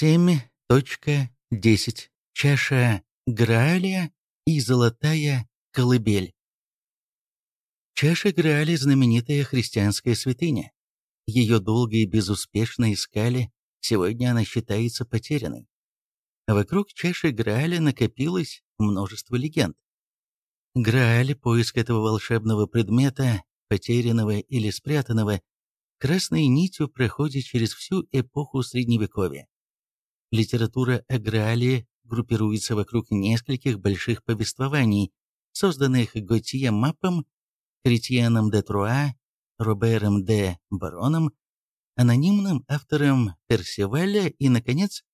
7.10. Чаша Грааля и золотая колыбель. Чаша Грааля – знаменитая христианская святыня. Ее долго и безуспешно искали, сегодня она считается потерянной. Вокруг чаши Грааля накопилось множество легенд. Грааль, поиск этого волшебного предмета, потерянного или спрятанного, красной нитью проходит через всю эпоху Средневековья. Литература о Граале группируется вокруг нескольких больших повествований, созданных Готье Мапом, Кретьеном де Труа, Робером де Бароном, анонимным автором Персиваля и, наконец,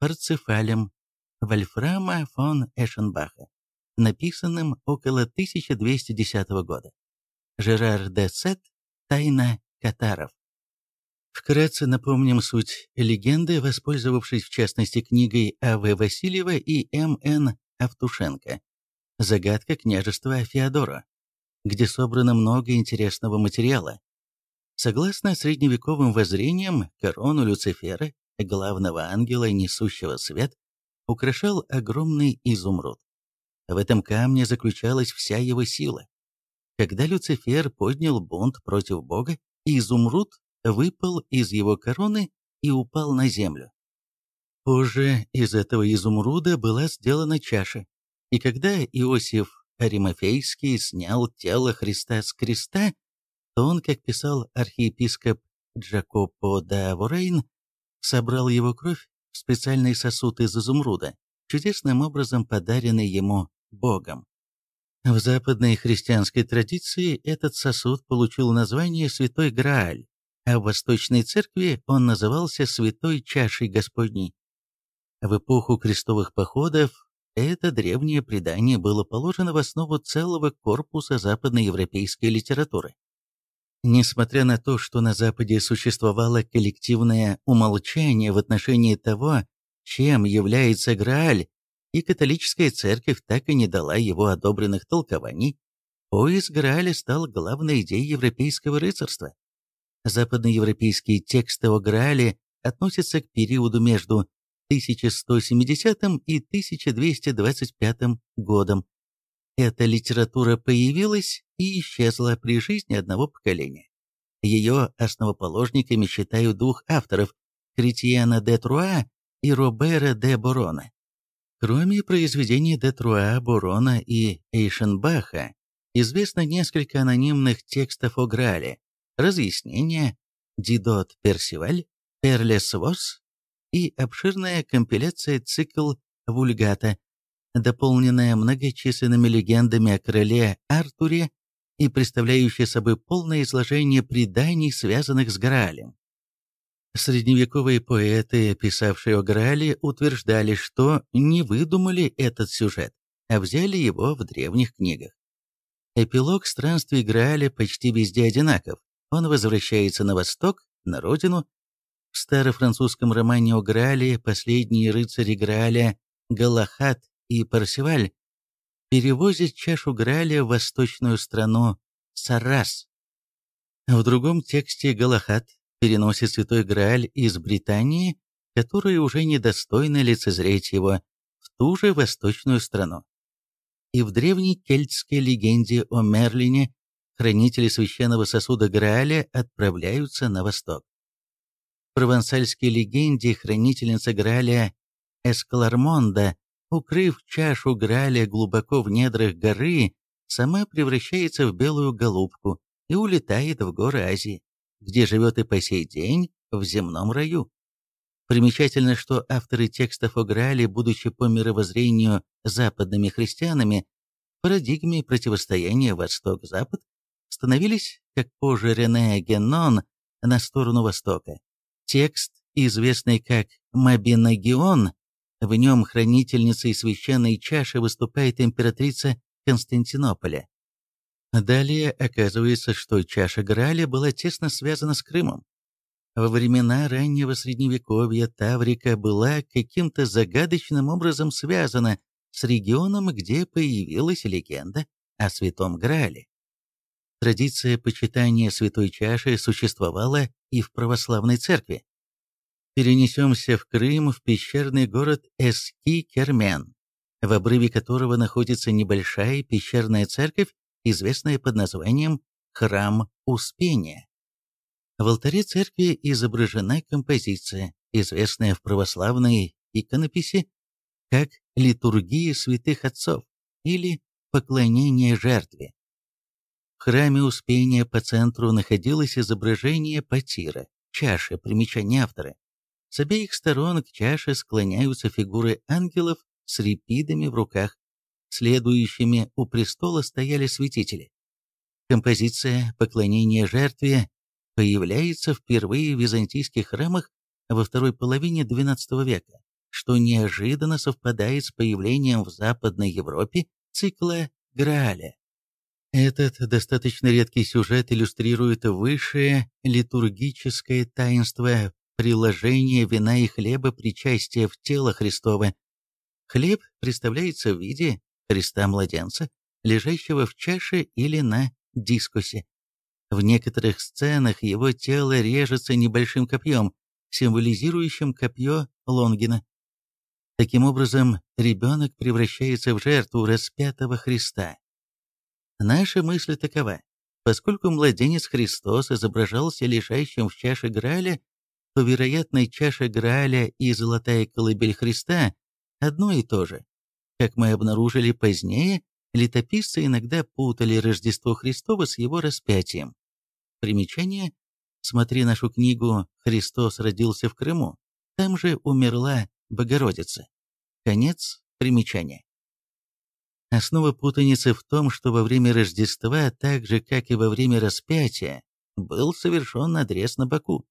Парцефалем Вольфрама фон Эшенбаха, написанным около 1210 года. Жерар де Сет «Тайна катаров». Вкратце напомним суть легенды, воспользовавшись в частности книгой А.В. Васильева и М.Н. Автушенко «Загадка княжества Феодора», где собрано много интересного материала. Согласно средневековым воззрениям, корону Люцифера, главного ангела, несущего свет, украшал огромный изумруд. В этом камне заключалась вся его сила. Когда Люцифер поднял бунт против Бога, изумруд выпал из его короны и упал на землю. Позже из этого изумруда была сделана чаша, и когда Иосиф Аримофейский снял тело Христа с креста, то он, как писал архиепископ Джакопо да Ворейн, собрал его кровь в специальный сосуд из изумруда, чудесным образом подаренный ему Богом. В западной христианской традиции этот сосуд получил название Святой Грааль, а в Восточной Церкви он назывался Святой Чашей Господней. В эпоху крестовых походов это древнее предание было положено в основу целого корпуса западноевропейской литературы. Несмотря на то, что на Западе существовало коллективное умолчание в отношении того, чем является Грааль, и католическая церковь так и не дала его одобренных толкований, поиск Грааля стал главной идеей европейского рыцарства. Западноевропейские тексты о Граале относятся к периоду между 1170 и 1225 годом. Эта литература появилась и исчезла при жизни одного поколения. Ее основоположниками считают двух авторов – Кретьена де Труа и Робера де Борона. Кроме произведений де Труа, Борона и Эйшенбаха, известно несколько анонимных текстов о Грале, разъяснения, Дидот Персиваль, Перлес Вос и обширная компиляция цикл Вульгата, дополненная многочисленными легендами о короле Артуре и представляющая собой полное изложение преданий, связанных с Граалем. Средневековые поэты, писавшие о Граале, утверждали, что не выдумали этот сюжет, а взяли его в древних книгах. Эпилог странствий Грааля почти везде одинаков. Он возвращается на восток, на родину. В старофранцузском романе о Граале последние рыцари Грааля Галахат и Парсиваль перевозят чашу Грааля в восточную страну Саррас. В другом тексте Галахат переносит Святой Грааль из Британии, которая уже недостойна лицезреть его, в ту же восточную страну. И в древней кельтской легенде о Мерлине хранители священного сосуда Грааля отправляются на восток. В провансальской легенде хранительница Грааля Эсклармонда, укрыв чашу Грааля глубоко в недрах горы, сама превращается в белую голубку и улетает в горы Азии, где живет и по сей день в земном раю. Примечательно, что авторы текстов о Граале, будучи по мировоззрению западными христианами, в парадигме противостояния Восток-Запад, становились, как позже Рене Геннон, на сторону Востока. Текст, известный как Мабинагион, в нем хранительницей священной чаши выступает императрица Константинополя. Далее оказывается, что чаша Граля была тесно связана с Крымом. Во времена раннего Средневековья Таврика была каким-то загадочным образом связана с регионом, где появилась легенда о Святом Граале. Традиция почитания святой чаши существовала и в православной церкви. Перенесемся в Крым, в пещерный город Эски-Кермен, в обрыве которого находится небольшая пещерная церковь, известная под названием «Храм Успения». В алтаре церкви изображена композиция, известная в православной иконописи как «Литургия святых отцов» или «Поклонение жертве». Храме Успения по центру находилось изображение патира, чаши, примечание автора. С обеих сторон к чаше склоняются фигуры ангелов с репидами в руках. Следующими у престола стояли святители. Композиция «Поклонение жертве» появляется впервые в византийских храмах во второй половине XII века, что неожиданно совпадает с появлением в Западной Европе цикла Грааля. Этот достаточно редкий сюжет иллюстрирует высшее литургическое таинство приложения вина и хлеба причастия в тело Христова. Хлеб представляется в виде Христа-младенца, лежащего в чаше или на дискусе. В некоторых сценах его тело режется небольшим копьем, символизирующим копье Лонгина. Таким образом, ребенок превращается в жертву распятого Христа. Наша мысль такова. Поскольку младенец Христос изображался лежащим в чаше Граля, то, вероятно, чаша Грааля и золотая колыбель Христа одно и то же. Как мы обнаружили позднее, летописцы иногда путали Рождество Христово с его распятием. Примечание. Смотри нашу книгу «Христос родился в Крыму». Там же умерла Богородица. Конец примечания. Основа путаницы в том, что во время Рождества, так же как и во время распятия, был совершен надрез на боку.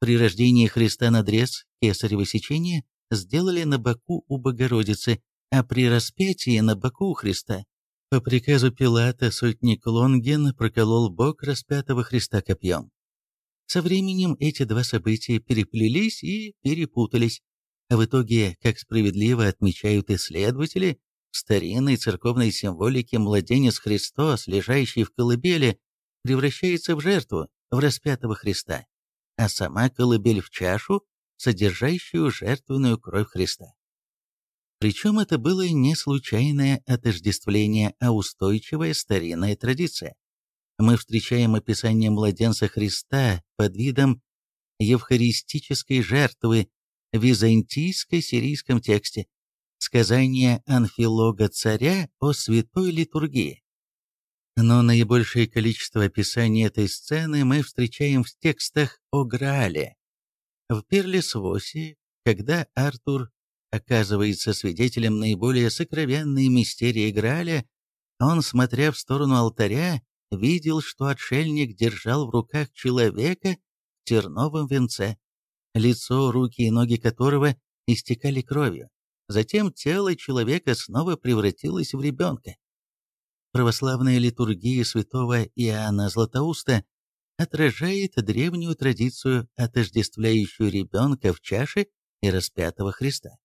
При рождении Христа надрез, кесарево сечение, сделали на боку у Богородицы, а при распятии на боку у Христа. По приказу Пилата сотник Лонгин проколол бок распятого Христа копьем. Со временем эти два события переплелись и перепутались. А в итоге, как справедливо отмечают исследователи, в старинной церковной символике младенец Христос, лежащий в колыбели, превращается в жертву, в распятого Христа, а сама колыбель в чашу, содержащую жертвенную кровь Христа. Причем это было не случайное отождествление, а устойчивая старинная традиция. Мы встречаем описание младенца Христа под видом евхаристической жертвы в византийско-сирийском тексте, сказание Анфилога царя о святой литургии. Но наибольшее количество описаний этой сцены мы встречаем в текстах о Граале. В Перлисвосе, когда Артур оказывается свидетелем наиболее сокровенной мистерии Грааля, он, смотря в сторону алтаря, видел, что отшельник держал в руках человека в терновом венце, лицо, руки и ноги которого истекали кровью. Затем тело человека снова превратилось в ребенка. Православная литургия святого Иоанна Златоуста отражает древнюю традицию, отождествляющую ребенка в чаше и распятого Христа.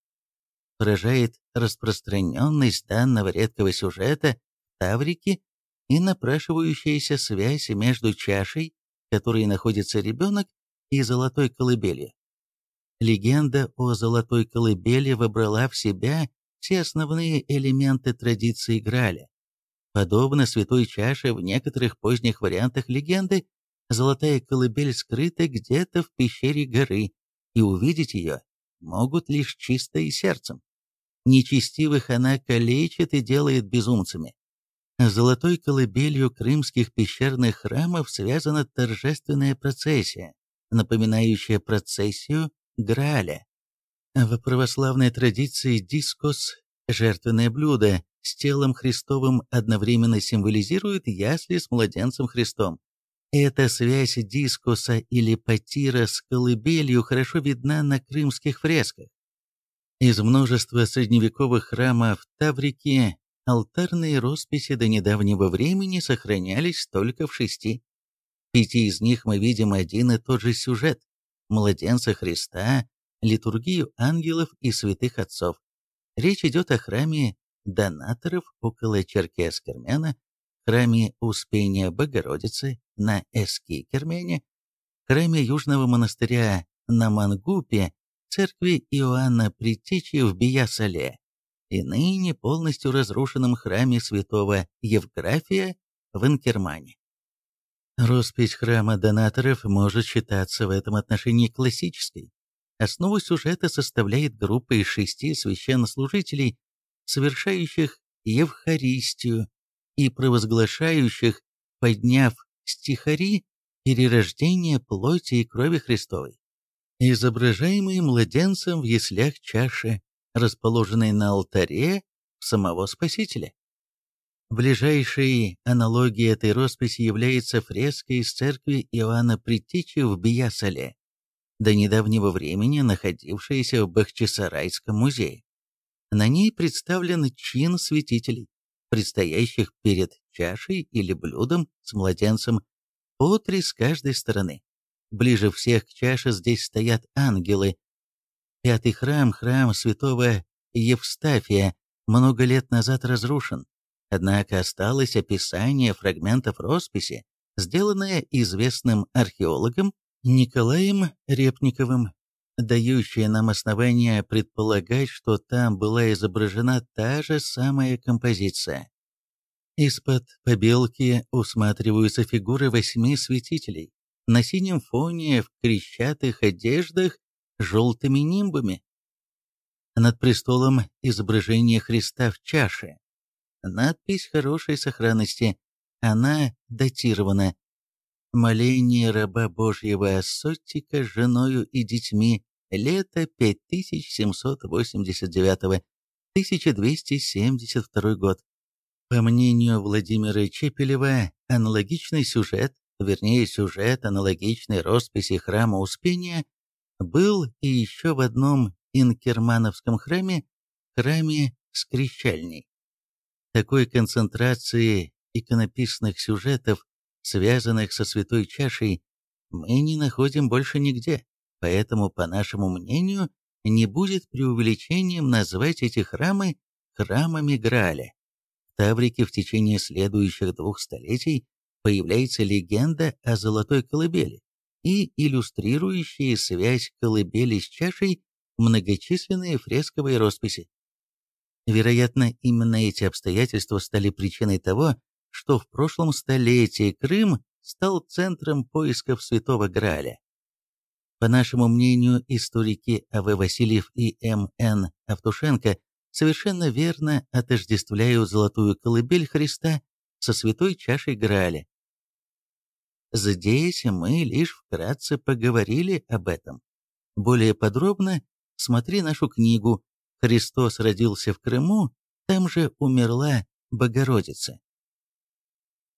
Поражает распространенность данного редкого сюжета Таврики и напрашивающаяся связь между чашей, в которой находится ребенок, и золотой колыбелью. Легенда о золотой колыбели вобрала в себя все основные элементы традиции Граля. Подобно святой чаше в некоторых поздних вариантах легенды, золотая колыбель скрыта где-то в пещере горы, и увидеть ее могут лишь чистое сердцем. Нечестивых она калечит и делает безумцами. Золотой колыбелью крымских пещерных храмов связана торжественная процессия, напоминающая процессию Грааля. В православной традиции дискос, жертвенное блюдо, с телом Христовым одновременно символизирует ясли с младенцем Христом. Эта связь дискуса или патира с колыбелью хорошо видна на крымских фресках. Из множества средневековых храмов в Таврике алтарные росписи до недавнего времени сохранялись только в шести. В пяти из них мы видим один и тот же сюжет младенца Христа, литургию ангелов и святых отцов. Речь идет о храме донаторов около Черкес-Кермена, храме Успения Богородицы на Эски-Кермене, храме Южного монастыря на Мангупе, церкви Иоанна Предтечи в Биясале и ныне полностью разрушенном храме святого Евграфия в Инкермане. Роспись храма донаторов может считаться в этом отношении классической. Основу сюжета составляет группа из шести священнослужителей, совершающих Евхаристию и провозглашающих, подняв стихари, перерождение плоти и крови Христовой. Изображаемые младенцем в яслях чаши, расположенной на алтаре самого Спасителя. Ближайшей аналогией этой росписи является фреска из церкви Иоанна Предтечи в Биясале, до недавнего времени находившаяся в Бахчисарайском музее. На ней представлен чин святителей, предстоящих перед чашей или блюдом с младенцем, по три с каждой стороны. Ближе всех к чаше здесь стоят ангелы. Пятый храм, храм святого Евстафия, много лет назад разрушен. Однако осталось описание фрагментов росписи, сделанное известным археологом Николаем Репниковым, дающее нам основание предполагать, что там была изображена та же самая композиция. Из-под побелки усматриваются фигуры восьми святителей на синем фоне в крещатых одеждах желтыми нимбами. Над престолом изображение Христа в чаше, Надпись хорошей сохранности. Она датирована. Моление раба Божьего Ассотика с женою и детьми. Лето 5789 1272 год. По мнению Владимира Чепелева, аналогичный сюжет, вернее сюжет аналогичной росписи храма Успения, был и еще в одном инкермановском храме, храме Скрещальней. Такой концентрации иконописных сюжетов, связанных со святой чашей, мы не находим больше нигде, поэтому, по нашему мнению, не будет преувеличением назвать эти храмы храмами Грааля. В Таврике в течение следующих двух столетий появляется легенда о золотой колыбели и иллюстрирующие связь колыбели с чашей многочисленные фресковые росписи. Вероятно, именно эти обстоятельства стали причиной того, что в прошлом столетии Крым стал центром поисков Святого Граля. По нашему мнению, историки А.В. Васильев и М.Н. Автушенко совершенно верно отождествляют золотую колыбель Христа со святой чашей Граля. Здесь мы лишь вкратце поговорили об этом. Более подробно смотри нашу книгу Христос родился в Крыму, там же умерла Богородица.